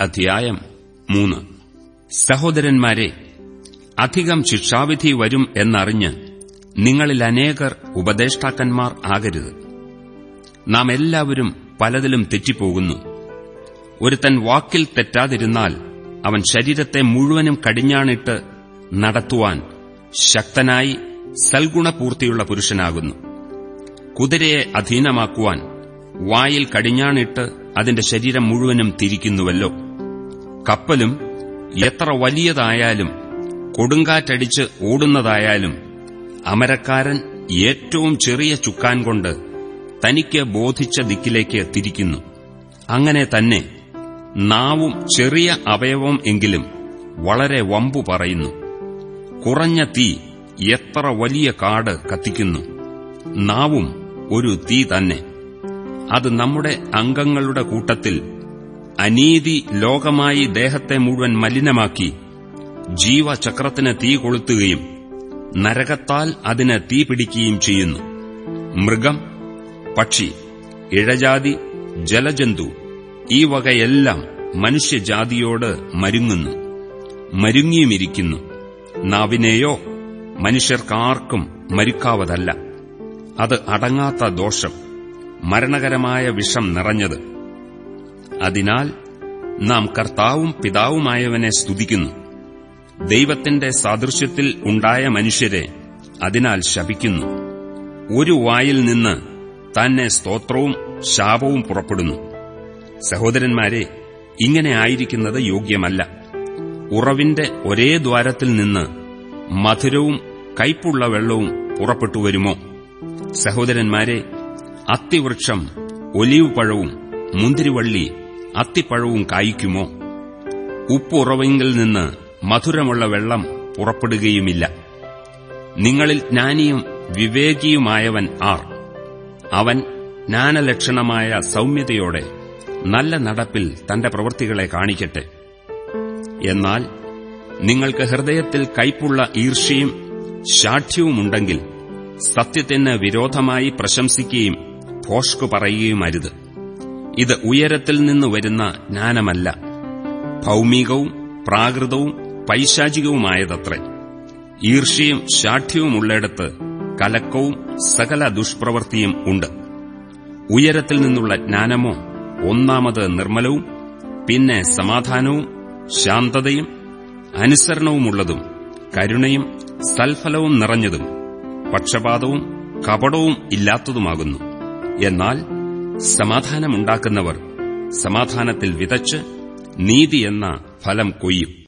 അധ്യായം മൂന്ന്. സഹോദരന്മാരെ അധികം ശിക്ഷാവിധി വരും എന്നറിഞ്ഞ് നിങ്ങളിൽ അനേകർ ഉപദേഷ്ടാക്കന്മാർ ആകരുത്. നാം എല്ലാവരും പലതിലും തെറ്റിപ്പോകുന്നു. ഒരുത്തൻ വാക്കിൽ തെറ്റാതിരുന്നാൽ അവൻ ശരീരത്തെ മുഴുവനും കടിഞ്ഞാണിട്ട് നടത്തുവാൻ ശക്തനായി സൽഗുണപൂർത്തിയുള്ള പുരുഷനാകുന്നു. കുതിരയെ അധീനമാക്കുവാൻ വായിൽ കടിഞ്ഞാണിട്ട് അതിന്റെ ശരീരം മുഴുവനും തിരിക്കുന്നുവല്ലോ. കപ്പലും എത്ര വലിയതായാലും കൊടുങ്കാറ്റടിച്ച് ഓടുന്നതായാലും അമരക്കാരൻ ഏറ്റവും ചെറിയ ചുക്കാൻ കൊണ്ട് തനിക്ക് ബോധിച്ച ദിക്കിലേക്ക് തിരിക്കുന്നു. അങ്ങനെ തന്നെ നാവും ചെറിയ അവയവം എങ്കിലും വളരെ വമ്പു പറയുന്നു. കുറഞ്ഞ തീ എത്ര വലിയ കാട് കത്തിക്കുന്നു. നാവും ഒരു തീ തന്നെ. അത് നമ്മുടെ അംഗങ്ങളുടെ കൂട്ടത്തിൽ അനീതി ലോകമായി ദേഹത്തെ മുഴുവൻ മലിനമാക്കി ജീവചക്രത്തിന് തീ കൊളുത്തുകയും നരകത്താൽ അതിന് തീ പിടിക്കുകയും ചെയ്യുന്നു. മൃഗം പക്ഷി ഇഴജാതി ജലജന്തു ഈ വകയെല്ലാം മനുഷ്യജാതിയോട് മരുങ്ങുന്നു. മരുങ്ങിയുമിരിക്കുന്നു. നാവിനെയോ മനുഷ്യർക്കാർക്കും മരുക്കാവതല്ല. അത് അടങ്ങാത്ത ദോഷം. മരണകരമായ വിഷം നിറഞ്ഞത്. അതിനാൽ നാം കർത്താവും പിതാവുമായവനെ സ്തുതിക്കുന്നു. ദൈവത്തിന്റെ സാദൃശ്യത്തിൽ ഉണ്ടായ മനുഷ്യരെ അതിനാൽ ശപിക്കുന്നു. ഒരു വായിൽ നിന്ന് തന്നെ സ്തോത്രവും ശാപവും പുറപ്പെടുന്നു. സഹോദരന്മാരെ ഇങ്ങനെ ആയിരിക്കുന്നത് യോഗ്യമല്ല. ഉറവിന്റെ ഒരേ ദ്വാരത്തിൽ നിന്ന് മധുരവും കയ്പുള്ള വെള്ളവും പുറപ്പെട്ടു വരുമോ? സഹോദരന്മാരെ അത്തിവൃക്ഷം ഒലിവ് പഴവും മുന്തിരിവള്ളി അത്തിപ്പഴവും കായ്ക്കുമോ? ഉപ്പുറവിങ്കിൽ നിന്ന് മധുരമുള്ള വെള്ളം പുറപ്പെടുകയുമില്ല. നിങ്ങളിൽ ജ്ഞാനിയും വിവേകിയുമായവൻ ആർ. അവൻ ജ്ഞാനലക്ഷണമായ സൗമ്യതയോടെ നല്ല നടപ്പിൽ തന്റെ പ്രവൃത്തികളെ കാണിക്കട്ടെ. എന്നാൽ നിങ്ങൾക്ക് ഹൃദയത്തിൽ കൈപ്പുള്ള ഈർഷ്യയും ശാഠ്യവുമുണ്ടെങ്കിൽ സത്യത്തിന് വിരോധമായി പ്രശംസിക്കുകയും ഭോഷ്കു പറയുകയുമരുത് ഇത് ഉയരത്തിൽ നിന്ന് വരുന്ന ജ്ഞാനമല്ല. ഭൗമികവും പ്രാകൃതവും പൈശാചികവുമായതത്രേ. ഈർഷ്യയും ശാഠ്യവുമുള്ളിടത്ത് കലക്കവും സകല ദുഷ്പ്രവൃത്തിയും ഉണ്ട്. ഉയരത്തിൽ നിന്നുള്ള ജ്ഞാനമോ ഒന്നാമത് നിർമ്മലവും പിന്നെ സമാധാനവും ശാന്തതയും അനുസരണവുമുള്ളതും കരുണയും സൽഫലവും നിറഞ്ഞതും പക്ഷപാതവും കപടവും ഇല്ലാത്തതുമാകുന്നു. എന്നാൽ സമാധാനമുണ്ടാക്കുന്നവർ സമാധാനത്തിൽ വിതച്ച് നീതി എന്ന ഫലം കൊയ്യും.